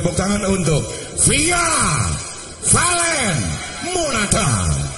tepuk tangan untuk Via Valen Monata.